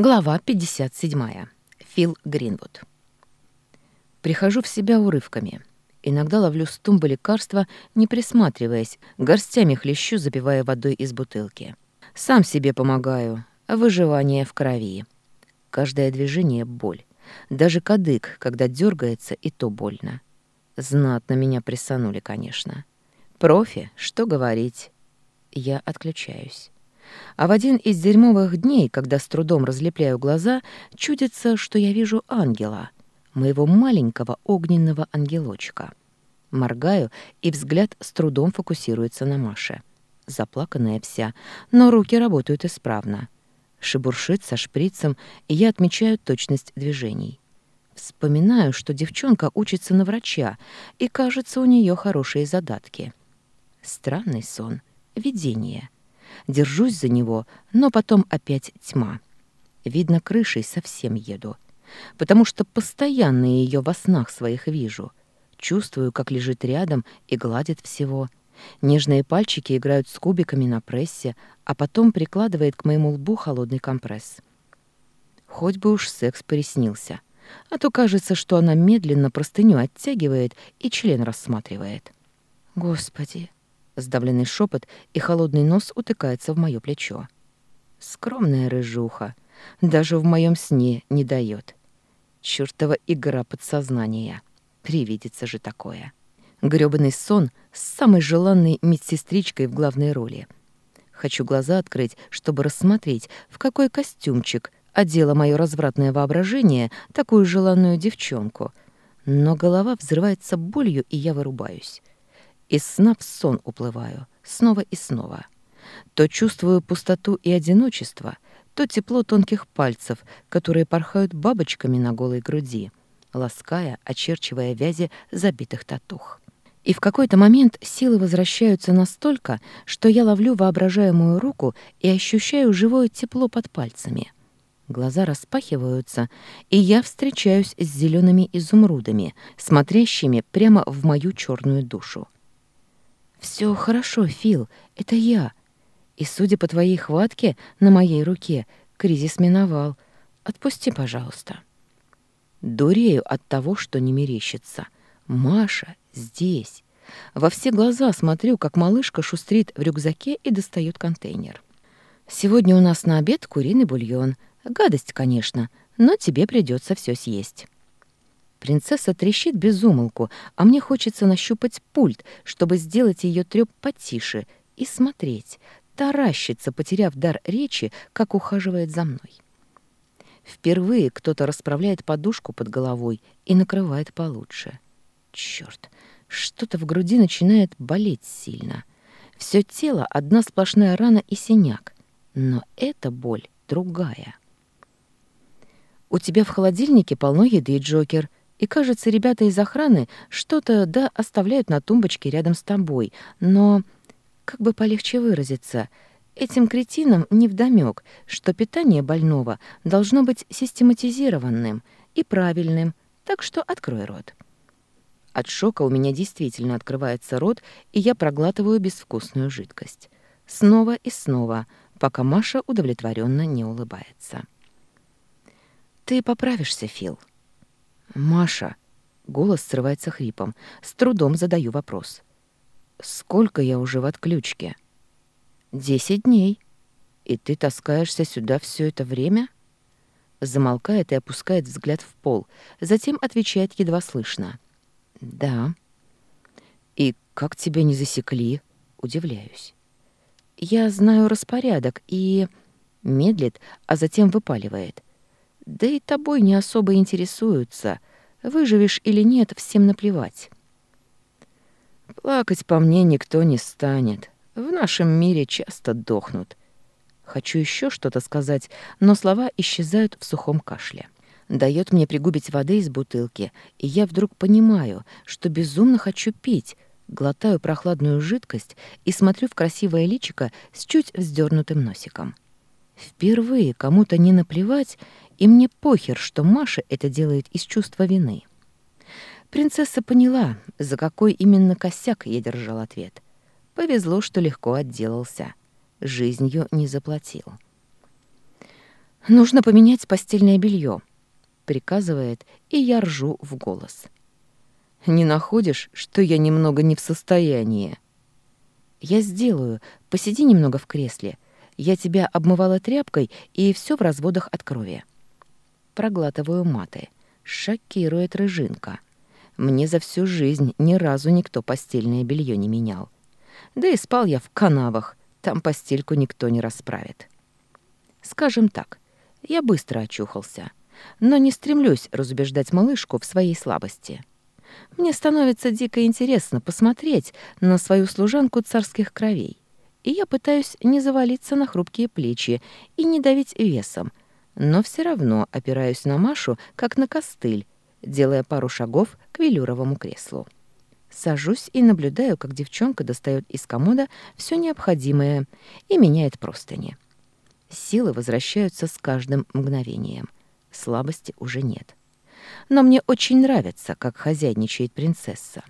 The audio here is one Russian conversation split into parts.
Глава 57. Фил Гринвуд. Прихожу в себя урывками. Иногда ловлю с тумбы лекарства, не присматриваясь, горстями хлещу, запивая водой из бутылки. Сам себе помогаю. Выживание в крови. Каждое движение — боль. Даже кадык, когда дергается, и то больно. Знатно меня прессанули, конечно. Профи, что говорить. Я отключаюсь. А в один из дерьмовых дней, когда с трудом разлепляю глаза, чудится, что я вижу ангела, моего маленького огненного ангелочка. Моргаю, и взгляд с трудом фокусируется на Маше. Заплаканная вся, но руки работают исправно. Шебуршит со шприцем, и я отмечаю точность движений. Вспоминаю, что девчонка учится на врача, и, кажется, у нее хорошие задатки. Странный сон, видение — Держусь за него, но потом опять тьма. Видно, крышей совсем еду, потому что постоянно ее во снах своих вижу. Чувствую, как лежит рядом и гладит всего. Нежные пальчики играют с кубиками на прессе, а потом прикладывает к моему лбу холодный компресс. Хоть бы уж секс приснился. А то кажется, что она медленно простыню оттягивает и член рассматривает. Господи, Сдавленный шепот и холодный нос утыкается в мое плечо. Скромная рыжуха. Даже в моем сне не дает. Чёртова игра подсознания. Привидится же такое. Грёбаный сон с самой желанной медсестричкой в главной роли. Хочу глаза открыть, чтобы рассмотреть, в какой костюмчик одела мое развратное воображение такую желанную девчонку. Но голова взрывается болью, и я вырубаюсь. Из сна в сон уплываю, снова и снова. То чувствую пустоту и одиночество, то тепло тонких пальцев, которые порхают бабочками на голой груди, лаская, очерчивая вязи забитых татух. И в какой-то момент силы возвращаются настолько, что я ловлю воображаемую руку и ощущаю живое тепло под пальцами. Глаза распахиваются, и я встречаюсь с зелеными изумрудами, смотрящими прямо в мою черную душу. «Все хорошо, Фил, это я. И, судя по твоей хватке на моей руке, кризис миновал. Отпусти, пожалуйста». Дурею от того, что не мерещится. Маша здесь. Во все глаза смотрю, как малышка шустрит в рюкзаке и достает контейнер. «Сегодня у нас на обед куриный бульон. Гадость, конечно, но тебе придется все съесть». Принцесса трещит без умолку, а мне хочется нащупать пульт, чтобы сделать ее трёп потише, и смотреть, таращится, потеряв дар речи, как ухаживает за мной. Впервые кто-то расправляет подушку под головой и накрывает получше. Черт, что-то в груди начинает болеть сильно. Всё тело — одна сплошная рана и синяк, но эта боль другая. «У тебя в холодильнике полно еды, Джокер», и, кажется, ребята из охраны что-то, да, оставляют на тумбочке рядом с тобой. Но, как бы полегче выразиться, этим кретинам невдомёк, что питание больного должно быть систематизированным и правильным, так что открой рот. От шока у меня действительно открывается рот, и я проглатываю безвкусную жидкость. Снова и снова, пока Маша удовлетворенно не улыбается. «Ты поправишься, Фил», «Маша!» — голос срывается хрипом. С трудом задаю вопрос. «Сколько я уже в отключке?» «Десять дней. И ты таскаешься сюда все это время?» Замолкает и опускает взгляд в пол, затем отвечает едва слышно. «Да». «И как тебя не засекли?» — удивляюсь. «Я знаю распорядок и...» Медлит, а затем выпаливает. Да и тобой не особо интересуются. Выживешь или нет, всем наплевать. Плакать по мне никто не станет. В нашем мире часто дохнут. Хочу еще что-то сказать, но слова исчезают в сухом кашле. Дает мне пригубить воды из бутылки, и я вдруг понимаю, что безумно хочу пить, глотаю прохладную жидкость и смотрю в красивое личико с чуть вздернутым носиком. Впервые кому-то не наплевать, и мне похер, что Маша это делает из чувства вины. Принцесса поняла, за какой именно косяк я держал ответ. Повезло, что легко отделался. Жизнью не заплатил. «Нужно поменять постельное белье», — приказывает, и я ржу в голос. «Не находишь, что я немного не в состоянии?» «Я сделаю. Посиди немного в кресле. Я тебя обмывала тряпкой, и все в разводах от крови. Проглатываю маты. Шокирует рыжинка. Мне за всю жизнь ни разу никто постельное белье не менял. Да и спал я в канавах, там постельку никто не расправит. Скажем так, я быстро очухался, но не стремлюсь разубеждать малышку в своей слабости. Мне становится дико интересно посмотреть на свою служанку царских кровей и я пытаюсь не завалиться на хрупкие плечи и не давить весом, но все равно опираюсь на Машу, как на костыль, делая пару шагов к велюровому креслу. Сажусь и наблюдаю, как девчонка достает из комода все необходимое и меняет простыни. Силы возвращаются с каждым мгновением. Слабости уже нет. Но мне очень нравится, как хозяйничает принцесса.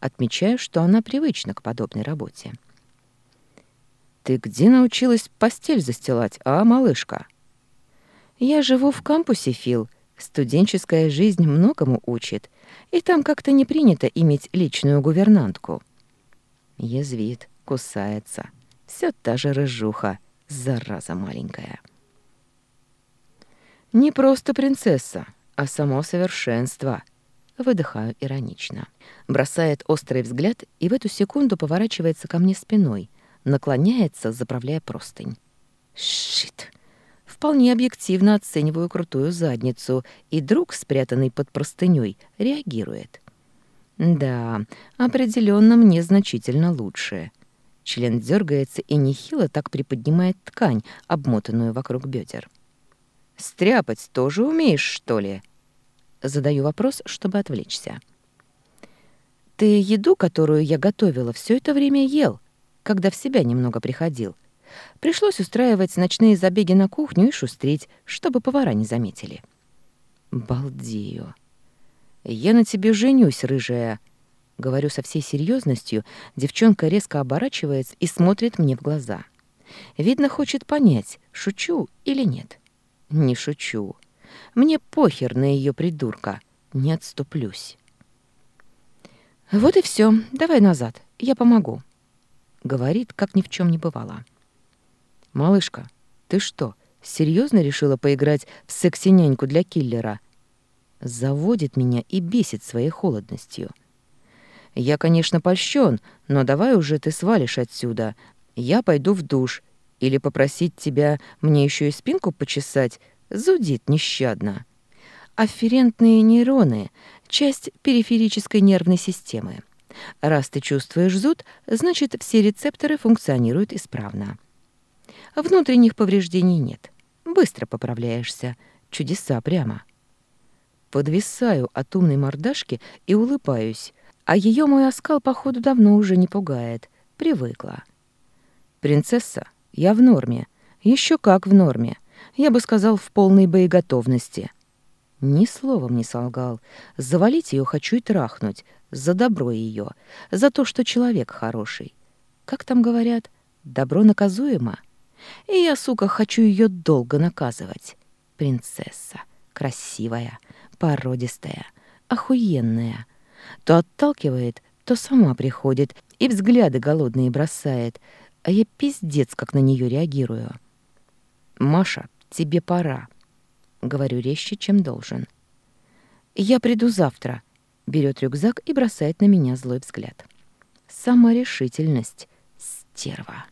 Отмечаю, что она привычна к подобной работе. — «Ты где научилась постель застилать, а, малышка?» «Я живу в кампусе, Фил. Студенческая жизнь многому учит, и там как-то не принято иметь личную гувернантку». Язвит, кусается. Все та же рыжуха, зараза маленькая. «Не просто принцесса, а само совершенство», — выдыхаю иронично. Бросает острый взгляд и в эту секунду поворачивается ко мне спиной — наклоняется, заправляя простынь. «Шит!» Вполне объективно оцениваю крутую задницу, и друг, спрятанный под простынёй, реагирует. «Да, определенно мне значительно лучше». Член дергается и нехило так приподнимает ткань, обмотанную вокруг бедер. «Стряпать тоже умеешь, что ли?» Задаю вопрос, чтобы отвлечься. «Ты еду, которую я готовила, все это время ел», когда в себя немного приходил. Пришлось устраивать ночные забеги на кухню и шустрить, чтобы повара не заметили. Балдею. «Я на тебе женюсь, рыжая!» Говорю со всей серьезностью, девчонка резко оборачивается и смотрит мне в глаза. Видно, хочет понять, шучу или нет. Не шучу. Мне похер на ее придурка. Не отступлюсь. Вот и все. Давай назад. Я помогу. Говорит, как ни в чем не бывало. «Малышка, ты что, серьезно решила поиграть в секси-няньку для киллера?» Заводит меня и бесит своей холодностью. «Я, конечно, польщен, но давай уже ты свалишь отсюда. Я пойду в душ. Или попросить тебя мне еще и спинку почесать зудит нещадно». Афферентные нейроны — часть периферической нервной системы. Раз ты чувствуешь зуд, значит, все рецепторы функционируют исправно. Внутренних повреждений нет. Быстро поправляешься. Чудеса прямо. Подвисаю от умной мордашки и улыбаюсь, а ее мой оскал, походу, давно уже не пугает. Привыкла. «Принцесса, я в норме. Еще как в норме. Я бы сказал, в полной боеготовности. Ни словом не солгал. Завалить ее хочу и трахнуть. За добро ее. За то, что человек хороший. Как там говорят? Добро наказуемо. И я, сука, хочу ее долго наказывать. Принцесса. Красивая. Породистая. Охуенная. То отталкивает, то сама приходит. И взгляды голодные бросает. А я пиздец, как на нее реагирую. «Маша, тебе пора». Говорю резче, чем должен. «Я приду завтра», — берет рюкзак и бросает на меня злой взгляд. Сама решительность Стерва».